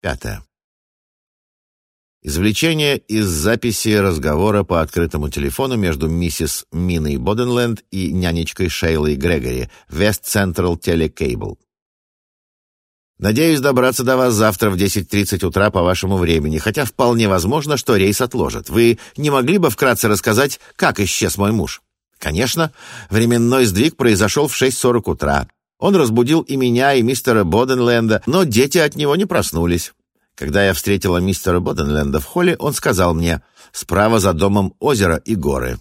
Пятое. Извлечение из записи разговора по открытому телефону между миссис Миной Боденленд и нянечкой Шейлой Грегори, West Central Telecable. Надеюсь добраться до вас завтра в 10.30 утра по вашему времени, хотя вполне возможно, что рейс отложат. Вы не могли бы вкратце рассказать, как исчез мой муж? Конечно, временной сдвиг произошел в 6.40 утра. Он разбудил и меня, и мистера Боденленда, но дети от него не проснулись. Когда я встретила мистера Боденленда в холле, он сказал мне «Справа за домом озеро и горы».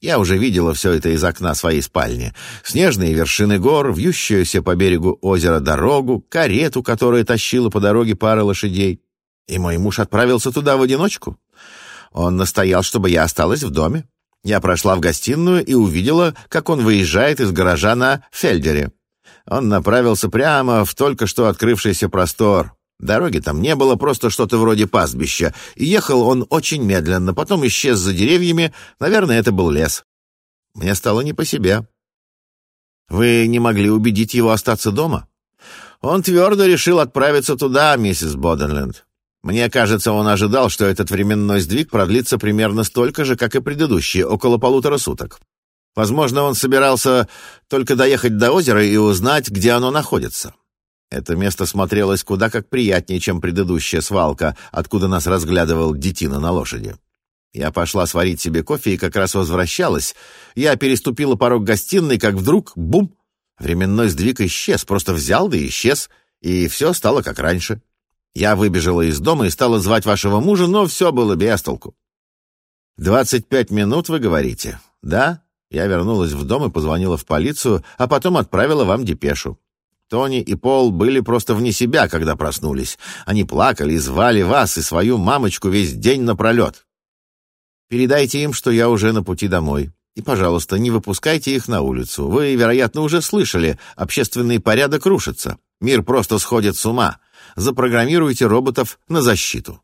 Я уже видела все это из окна своей спальни. Снежные вершины гор, вьющуюся по берегу озера дорогу, карету, которая тащила по дороге пара лошадей. И мой муж отправился туда в одиночку. Он настоял, чтобы я осталась в доме. Я прошла в гостиную и увидела, как он выезжает из гаража на Фельдере он направился прямо в только что открывшийся простор. Дороги там не было, просто что-то вроде пастбища. И ехал он очень медленно, потом исчез за деревьями. Наверное, это был лес. Мне стало не по себе. Вы не могли убедить его остаться дома? Он твердо решил отправиться туда, миссис Боденленд. Мне кажется, он ожидал, что этот временной сдвиг продлится примерно столько же, как и предыдущие, около полутора суток. Возможно, он собирался только доехать до озера и узнать, где оно находится. Это место смотрелось куда как приятнее, чем предыдущая свалка, откуда нас разглядывал детина на лошади. Я пошла сварить себе кофе и как раз возвращалась. Я переступила порог гостиной, как вдруг — бум! Временной сдвиг исчез, просто взял да исчез, и все стало как раньше. Я выбежала из дома и стала звать вашего мужа, но все было без толку. «Двадцать пять минут, вы говорите? Да? Я вернулась в дом и позвонила в полицию, а потом отправила вам депешу. Тони и Пол были просто вне себя, когда проснулись. Они плакали и звали вас и свою мамочку весь день напролет. Передайте им, что я уже на пути домой. И, пожалуйста, не выпускайте их на улицу. Вы, вероятно, уже слышали, общественный порядок рушится. Мир просто сходит с ума. Запрограммируйте роботов на защиту.